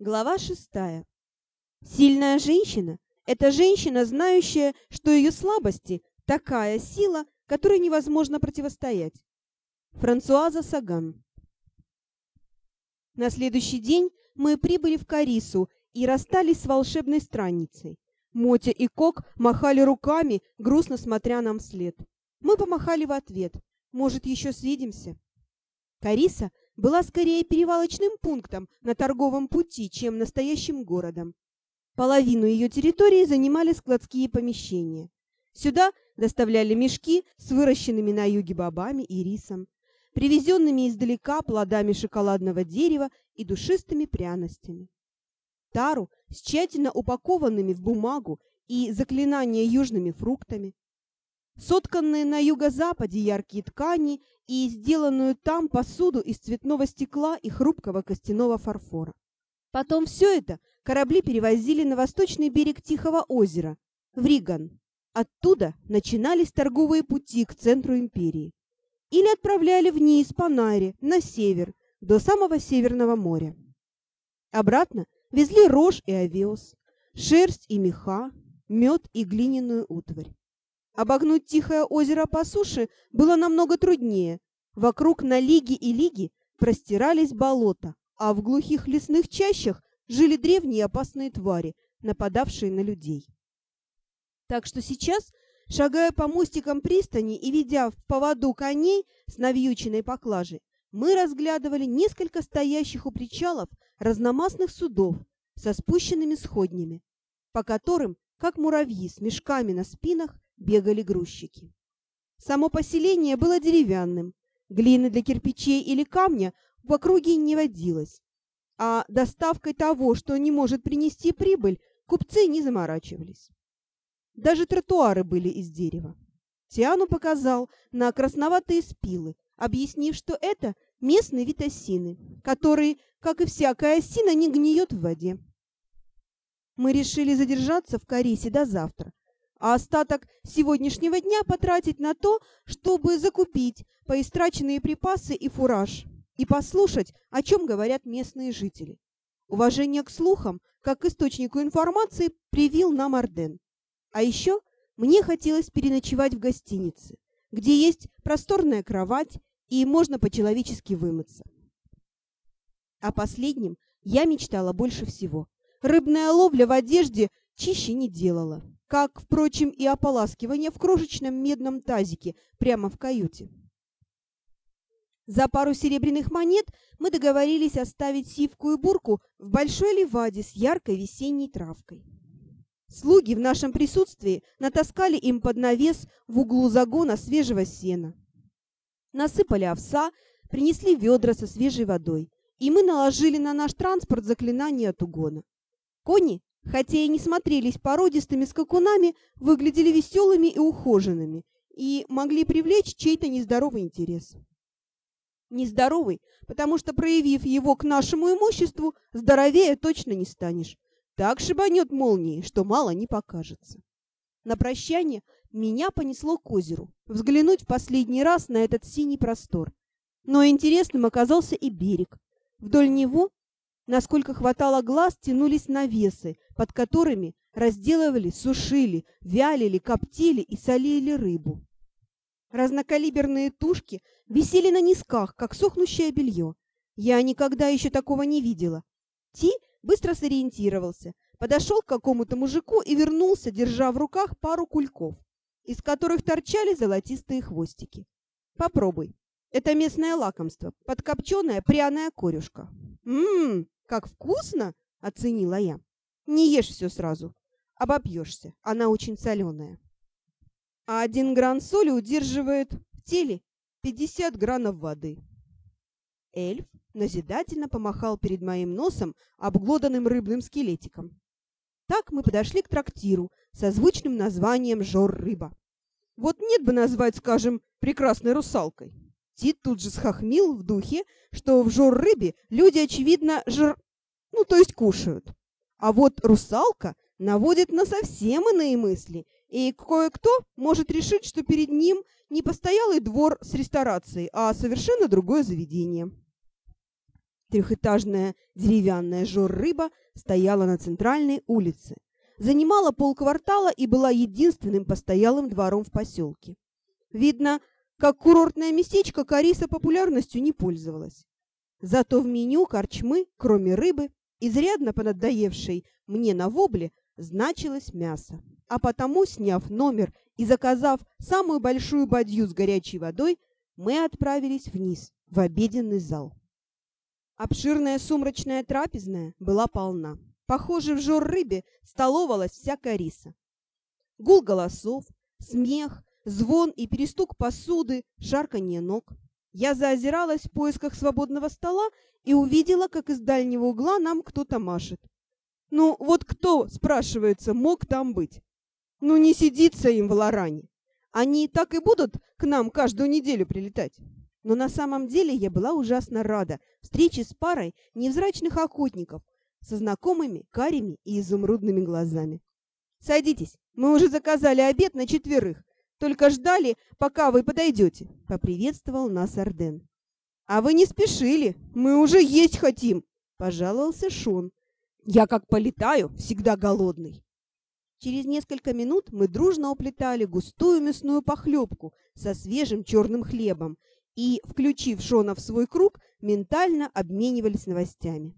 Глава шестая. Сильная женщина – это женщина, знающая, что ее слабости – такая сила, которой невозможно противостоять. Франсуаза Саган. На следующий день мы прибыли в Карису и расстались с волшебной странницей. Мотя и Кок махали руками, грустно смотря нам вслед. Мы помахали в ответ. Может, еще свидимся? Кариса была скорее перевалочным пунктом на торговом пути, чем настоящим городом. Половину ее территории занимали складские помещения. Сюда доставляли мешки с выращенными на юге бобами и рисом, привезенными издалека плодами шоколадного дерева и душистыми пряностями. Тару с тщательно упакованными в бумагу и заклинания южными фруктами, сотканные на юго-западе яркие ткани и сделанную там посуду из цветного стекла и хрупкого костяного фарфора. Потом все это корабли перевозили на восточный берег Тихого озера, в Риган. Оттуда начинались торговые пути к центру империи. Или отправляли вниз по Найре, на север, до самого Северного моря. Обратно везли рожь и овес, шерсть и меха, мед и глиняную утварь. Обогнуть Тихое озеро по суше было намного труднее. Вокруг на лиги и лиги простирались болота, а в глухих лесных чащах жили древние опасные твари, нападавшие на людей. Так что сейчас, шагая по мостикам пристани и ведя в поводу коней с навьюченной поклажей, мы разглядывали несколько стоящих у причалов разномастных судов со спущенными сходнями, по которым, как муравьи с мешками на спинах, бегали грузчики. Само поселение было деревянным, глины для кирпичей или камня в округе не водилось, а доставкой того, что не может принести прибыль, купцы не заморачивались. Даже тротуары были из дерева. Тиану показал на красноватые спилы, объяснив, что это местные вид осины, который, как и всякая осина, не гниет в воде. Мы решили задержаться в Карисе до завтра, а остаток сегодняшнего дня потратить на то, чтобы закупить поистраченные припасы и фураж, и послушать, о чем говорят местные жители. Уважение к слухам, как к источнику информации, привил нам Орден. А еще мне хотелось переночевать в гостинице, где есть просторная кровать и можно по-человечески вымыться. О последнем я мечтала больше всего. Рыбная ловля в одежде чище не делала как, впрочем, и ополаскивание в крошечном медном тазике прямо в каюте. За пару серебряных монет мы договорились оставить сивку и бурку в большой ливаде с яркой весенней травкой. Слуги в нашем присутствии натаскали им под навес в углу загона свежего сена. Насыпали овса, принесли ведра со свежей водой, и мы наложили на наш транспорт заклинание от угона. Кони хотя и не смотрелись породистыми скакунами, выглядели веселыми и ухоженными и могли привлечь чей-то нездоровый интерес. Нездоровый, потому что, проявив его к нашему имуществу, здоровее точно не станешь. Так шибанет молнией, что мало не покажется. На прощание меня понесло к озеру, взглянуть в последний раз на этот синий простор. Но интересным оказался и берег. Вдоль него Насколько хватало глаз, тянулись навесы, под которыми разделывали, сушили, вялили, коптили и солили рыбу. Разнокалиберные тушки висели на низках, как сохнущее белье. Я никогда еще такого не видела. Ти быстро сориентировался, подошел к какому-то мужику и вернулся, держа в руках пару кульков, из которых торчали золотистые хвостики. Попробуй. Это местное лакомство, подкопченая пряная корюшка. Ммм, как вкусно, оценила я. Не ешь все сразу, обопьешься, она очень соленая. А один гран соли удерживает в теле 50 гранов воды. Эльф назидательно помахал перед моим носом обглоданным рыбным скелетиком. Так мы подошли к трактиру со звучным названием «Жор-рыба». Вот нет бы назвать, скажем, прекрасной русалкой. Тит тут же схохмил в духе, что в жор-рыбе люди, очевидно, жр... ну, то есть кушают. А вот русалка наводит на совсем иные мысли, и кое-кто может решить, что перед ним не постоялый двор с ресторацией, а совершенно другое заведение. Трехэтажная деревянная жор-рыба стояла на центральной улице, занимала полквартала и была единственным постоялым двором в поселке. Видно, как курортное местечко Кариса популярностью не пользовалась. Зато в меню корчмы, кроме рыбы, изрядно понадоевшей мне на вобле, значилось мясо. А потому, сняв номер и заказав самую большую бадью с горячей водой, мы отправились вниз, в обеденный зал. Обширная сумрачная трапезная была полна. Похоже, в жор-рыбе столовалась вся Кариса. Гул голосов, смех, звон и перестук посуды, шарканье ног. Я заозиралась в поисках свободного стола и увидела, как из дальнего угла нам кто-то машет. Ну, вот кто, спрашивается, мог там быть? Ну, не сидится им в Лоране. Они так и будут к нам каждую неделю прилетать. Но на самом деле я была ужасно рада встрече с парой невзрачных охотников со знакомыми карими и изумрудными глазами. «Садитесь, мы уже заказали обед на четверых, только ждали, пока вы подойдете», — поприветствовал нас Арден. «А вы не спешили, мы уже есть хотим», — пожаловался Шон. «Я как полетаю, всегда голодный». Через несколько минут мы дружно уплетали густую мясную похлебку со свежим черным хлебом и, включив Шона в свой круг, ментально обменивались новостями.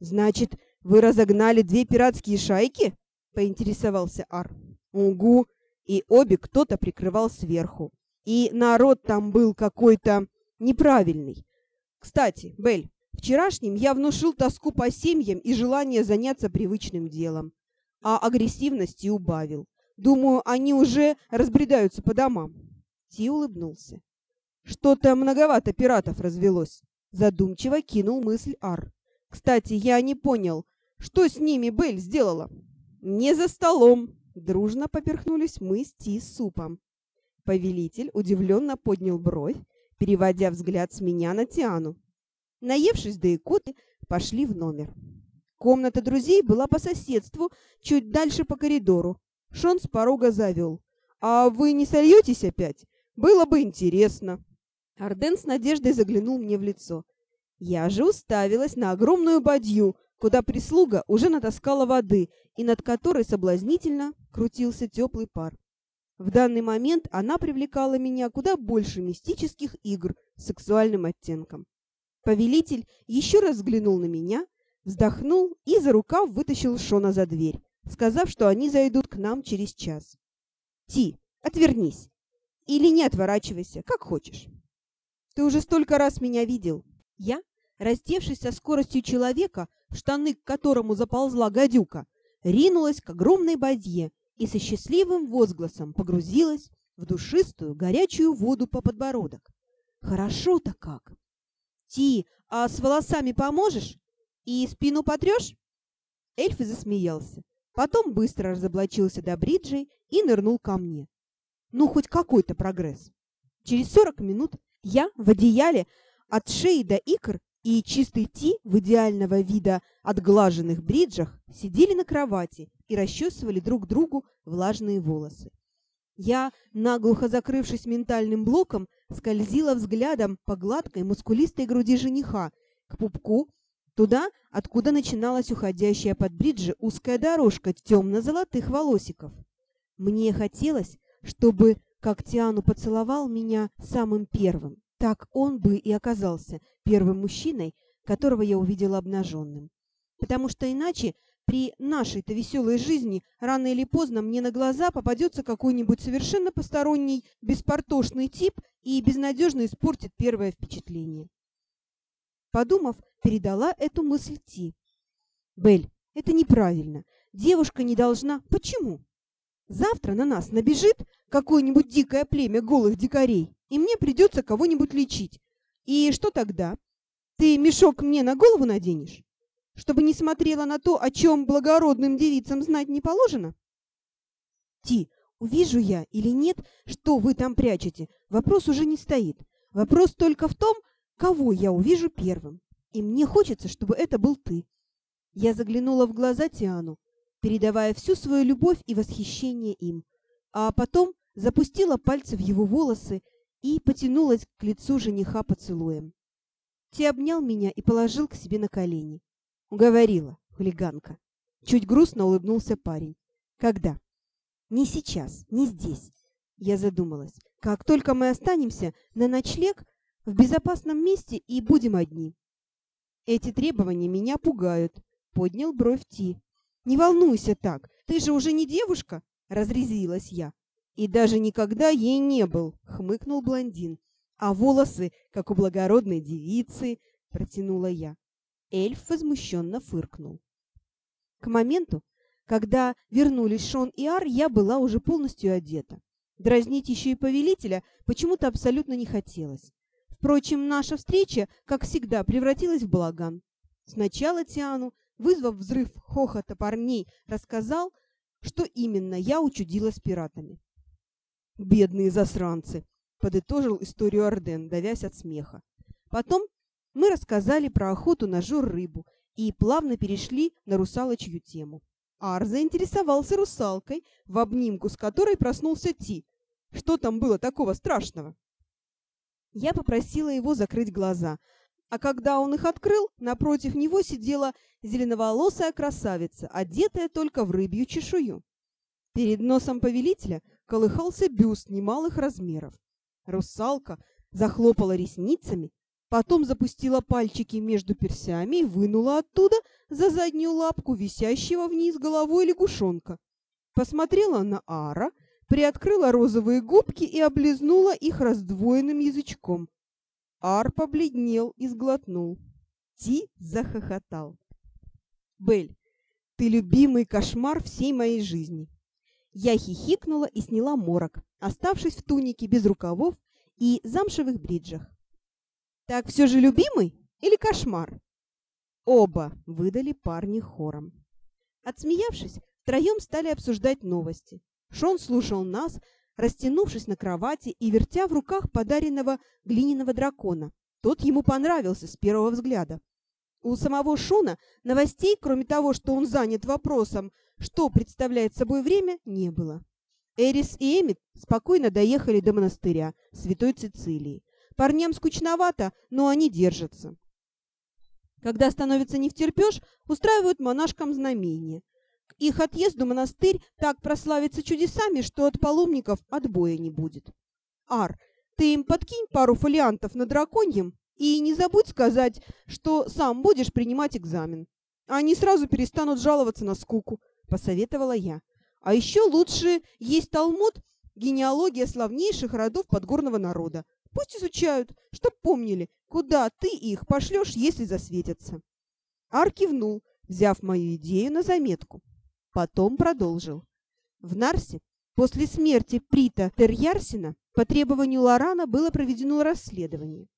«Значит, вы разогнали две пиратские шайки?» — поинтересовался Ар. «Угу!» И обе кто-то прикрывал сверху. И народ там был какой-то неправильный. Кстати, Бель, вчерашним я внушил тоску по семьям и желание заняться привычным делом, а агрессивности убавил. Думаю, они уже разбредаются по домам. Ти улыбнулся. Что-то многовато пиратов развелось. Задумчиво кинул мысль Ар. Кстати, я не понял, что с ними Бель сделала? Не за столом. Дружно поперхнулись мы с Ти супом. Повелитель удивленно поднял бровь, переводя взгляд с меня на Тиану. Наевшись до икоты, пошли в номер. Комната друзей была по соседству, чуть дальше по коридору. Шон с порога завел. «А вы не сольетесь опять? Было бы интересно». Арден с надеждой заглянул мне в лицо. Я же уставилась на огромную бадью, куда прислуга уже натаскала воды и над которой соблазнительно крутился теплый пар. В данный момент она привлекала меня куда больше мистических игр с сексуальным оттенком. Повелитель еще раз взглянул на меня, вздохнул и за рукав вытащил Шона за дверь, сказав, что они зайдут к нам через час. «Ти, отвернись! Или не отворачивайся, как хочешь!» Ты уже столько раз меня видел. Я, раздевшись со скоростью человека, штаны к которому заползла гадюка, ринулась к огромной бадье и со счастливым возгласом погрузилась в душистую горячую воду по подбородок. Хорошо-то как! Ти, а с волосами поможешь? И спину потрешь? Эльф засмеялся. Потом быстро разоблачился до бриджей и нырнул ко мне. Ну, хоть какой-то прогресс. Через сорок минут я в одеяле от шеи до икр и чистый Ти в идеального вида отглаженных бриджах сидели на кровати и расчесывали друг другу влажные волосы. Я, наглухо закрывшись ментальным блоком, скользила взглядом по гладкой мускулистой груди жениха к пупку, туда, откуда начиналась уходящая под бриджи узкая дорожка темно-золотых волосиков. Мне хотелось, чтобы как Тиану поцеловал меня самым первым, так он бы и оказался первым мужчиной, которого я увидела обнаженным. Потому что иначе при нашей-то веселой жизни рано или поздно мне на глаза попадется какой-нибудь совершенно посторонний, беспортошный тип и безнадежно испортит первое впечатление. Подумав, передала эту мысль Ти. «Бель, это неправильно. Девушка не должна... Почему? Завтра на нас набежит какое-нибудь дикое племя голых дикарей, и мне придется кого-нибудь лечить. И что тогда? Ты мешок мне на голову наденешь? Чтобы не смотрела на то, о чем благородным девицам знать не положено? Ти, увижу я или нет, что вы там прячете, вопрос уже не стоит. Вопрос только в том, кого я увижу первым. И мне хочется, чтобы это был ты. Я заглянула в глаза Тиану передавая всю свою любовь и восхищение им, а потом запустила пальцы в его волосы и потянулась к лицу жениха поцелуем. Ти обнял меня и положил к себе на колени. Уговорила, хулиганка. Чуть грустно улыбнулся парень. Когда? Не сейчас, не здесь. Я задумалась. Как только мы останемся на ночлег в безопасном месте и будем одни. Эти требования меня пугают, поднял бровь Ти. Не волнуйся так, ты же уже не девушка, разрезилась я. И даже никогда ей не был, хмыкнул блондин. А волосы, как у благородной девицы, протянула я. Эльф возмущенно фыркнул. К моменту, когда вернулись Шон и Ар, я была уже полностью одета. Дразнить еще и повелителя почему-то абсолютно не хотелось. Впрочем, наша встреча, как всегда, превратилась в балаган. Сначала Тиану, вызвав взрыв хохота парней, рассказал, что именно я учудила с пиратами. «Бедные засранцы!» — подытожил историю Орден, давясь от смеха. Потом мы рассказали про охоту на жор-рыбу и плавно перешли на русалочью тему. Ар заинтересовался русалкой, в обнимку с которой проснулся Ти. Что там было такого страшного? Я попросила его закрыть глаза, а когда он их открыл, напротив него сидела зеленоволосая красавица, одетая только в рыбью чешую. Перед носом повелителя колыхался бюст немалых размеров. Русалка захлопала ресницами, Потом запустила пальчики между персями и вынула оттуда за заднюю лапку висящего вниз головой лягушонка. Посмотрела на Ара, приоткрыла розовые губки и облизнула их раздвоенным язычком. Ар побледнел и сглотнул. Ти захохотал. «Бель, ты любимый кошмар всей моей жизни!» Я хихикнула и сняла морок, оставшись в тунике без рукавов и замшевых бриджах. Так все же любимый или кошмар? Оба выдали парни хором. Отсмеявшись, втроем стали обсуждать новости. Шон слушал нас, растянувшись на кровати и вертя в руках подаренного глиняного дракона. Тот ему понравился с первого взгляда. У самого Шона новостей, кроме того, что он занят вопросом, что представляет собой время, не было. Эрис и Эмит спокойно доехали до монастыря Святой Цицилии. Парням скучновато, но они держатся. Когда становится не втерпешь, устраивают монашкам знамение. К их отъезду монастырь так прославится чудесами, что от паломников отбоя не будет. Ар, ты им подкинь пару фолиантов на драконьем и не забудь сказать, что сам будешь принимать экзамен. Они сразу перестанут жаловаться на скуку, посоветовала я. А еще лучше есть Талмуд, генеалогия славнейших родов подгорного народа. Пусть изучают, чтоб помнили, куда ты их пошлешь, если засветятся. Ар кивнул, взяв мою идею на заметку. Потом продолжил. В Нарсе после смерти Прита Терьярсина по требованию Лорана было проведено расследование.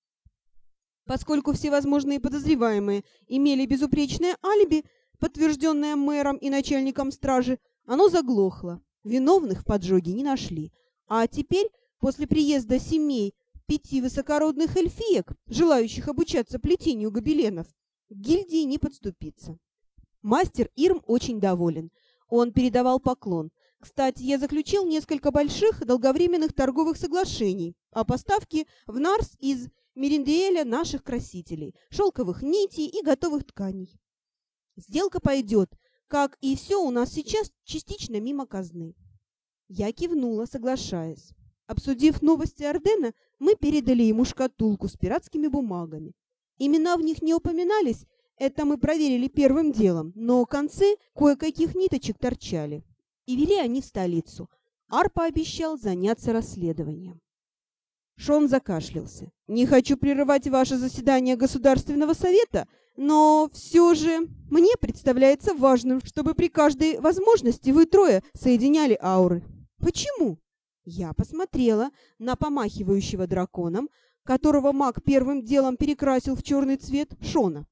Поскольку все возможные подозреваемые имели безупречное алиби, подтвержденное мэром и начальником стражи, оно заглохло. Виновных в поджоге не нашли. А теперь, после приезда семей пяти высокородных эльфиек, желающих обучаться плетению гобеленов, к гильдии не подступиться. Мастер Ирм очень доволен. Он передавал поклон. Кстати, я заключил несколько больших долговременных торговых соглашений о поставке в Нарс из Мериндиэля наших красителей, шелковых нитей и готовых тканей. Сделка пойдет, как и все у нас сейчас, частично мимо казны. Я кивнула, соглашаясь. Обсудив новости Ордена, мы передали ему шкатулку с пиратскими бумагами. Имена в них не упоминались, это мы проверили первым делом, но концы кое-каких ниточек торчали. И вели они в столицу. Ар пообещал заняться расследованием. Шон закашлялся. «Не хочу прерывать ваше заседание Государственного совета, но все же мне представляется важным, чтобы при каждой возможности вы трое соединяли ауры. Почему?» Я посмотрела на помахивающего драконом, которого маг первым делом перекрасил в черный цвет Шона.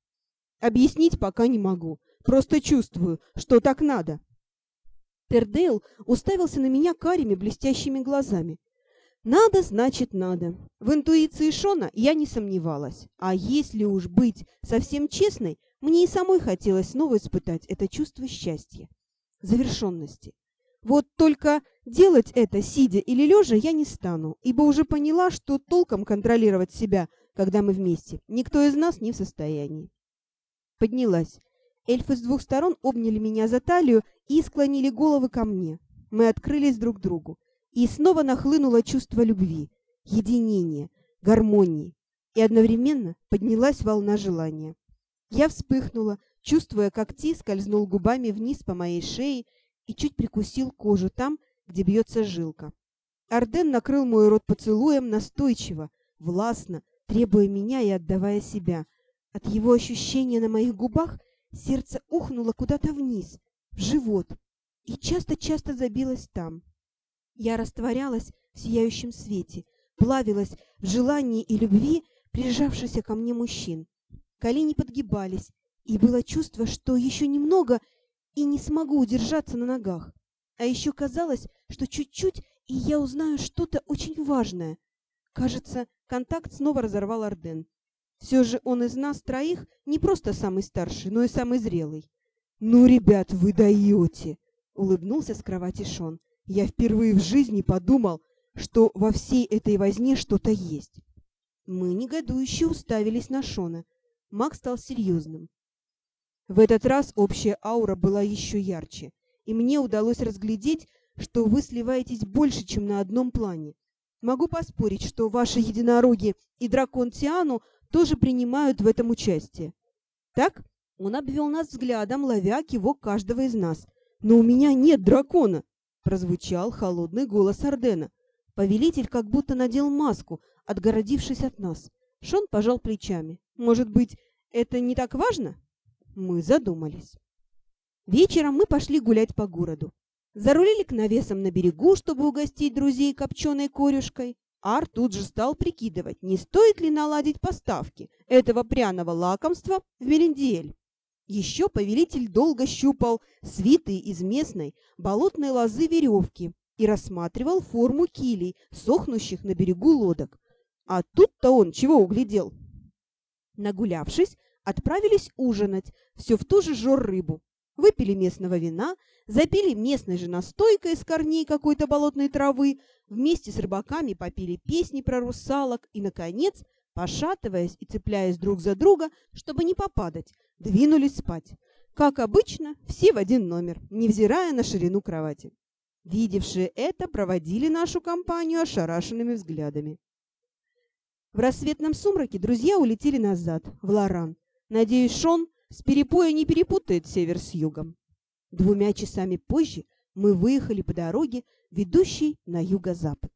Объяснить пока не могу, просто чувствую, что так надо. Тердейл уставился на меня карими блестящими глазами. Надо, значит, надо. В интуиции Шона я не сомневалась. А если уж быть совсем честной, мне и самой хотелось снова испытать это чувство счастья, завершенности. Вот только делать это, сидя или лежа, я не стану, ибо уже поняла, что толком контролировать себя когда мы вместе, никто из нас не в состоянии. Поднялась. Эльфы с двух сторон обняли меня за талию и склонили головы ко мне. Мы открылись друг другу. И снова нахлынуло чувство любви, единения, гармонии. И одновременно поднялась волна желания. Я вспыхнула, чувствуя, как Ти скользнул губами вниз по моей шее и чуть прикусил кожу там, где бьется жилка. Арден накрыл мой рот поцелуем настойчиво, властно, требуя меня и отдавая себя. От его ощущения на моих губах сердце ухнуло куда-то вниз, в живот, и часто-часто забилось там. Я растворялась в сияющем свете, плавилась в желании и любви прижавшихся ко мне мужчин. Колени подгибались, и было чувство, что еще немного и не смогу удержаться на ногах. А еще казалось, что чуть-чуть, и я узнаю что-то очень важное. Кажется, контакт снова разорвал Арден. Все же он из нас троих не просто самый старший, но и самый зрелый. «Ну, ребят, вы даете!» — улыбнулся с кровати Шон. «Я впервые в жизни подумал, что во всей этой возне что-то есть». Мы негодующе уставились на Шона. Маг стал серьезным. В этот раз общая аура была еще ярче, и мне удалось разглядеть, что вы сливаетесь больше, чем на одном плане. Могу поспорить, что ваши единороги и дракон Тиану тоже принимают в этом участие. Так? Он обвел нас взглядом, ловя кивок каждого из нас. «Но у меня нет дракона!» — прозвучал холодный голос Ордена. Повелитель как будто надел маску, отгородившись от нас. Шон пожал плечами. «Может быть, это не так важно?» Мы задумались. Вечером мы пошли гулять по городу. Зарулили к навесам на берегу, чтобы угостить друзей копченой корюшкой. Ар тут же стал прикидывать, не стоит ли наладить поставки этого пряного лакомства в Мерендиэль. Еще повелитель долго щупал свитые из местной болотной лозы веревки и рассматривал форму килей, сохнущих на берегу лодок. А тут-то он чего углядел? Нагулявшись, отправились ужинать, все в ту же жор-рыбу. Выпили местного вина, запили местной же настойкой из корней какой-то болотной травы, вместе с рыбаками попили песни про русалок и, наконец, пошатываясь и цепляясь друг за друга, чтобы не попадать, двинулись спать. Как обычно, все в один номер, невзирая на ширину кровати. Видевшие это, проводили нашу компанию ошарашенными взглядами. В рассветном сумраке друзья улетели назад, в Лоран, Надеюсь, Шон с перепоя не перепутает север с югом. Двумя часами позже мы выехали по дороге, ведущей на юго-запад.